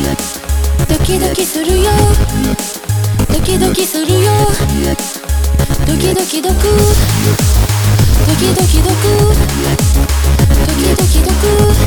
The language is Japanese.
ドキドキするよ。ドキドキするよ。ドキドキドク。ドキドキドク。ドキドキドク。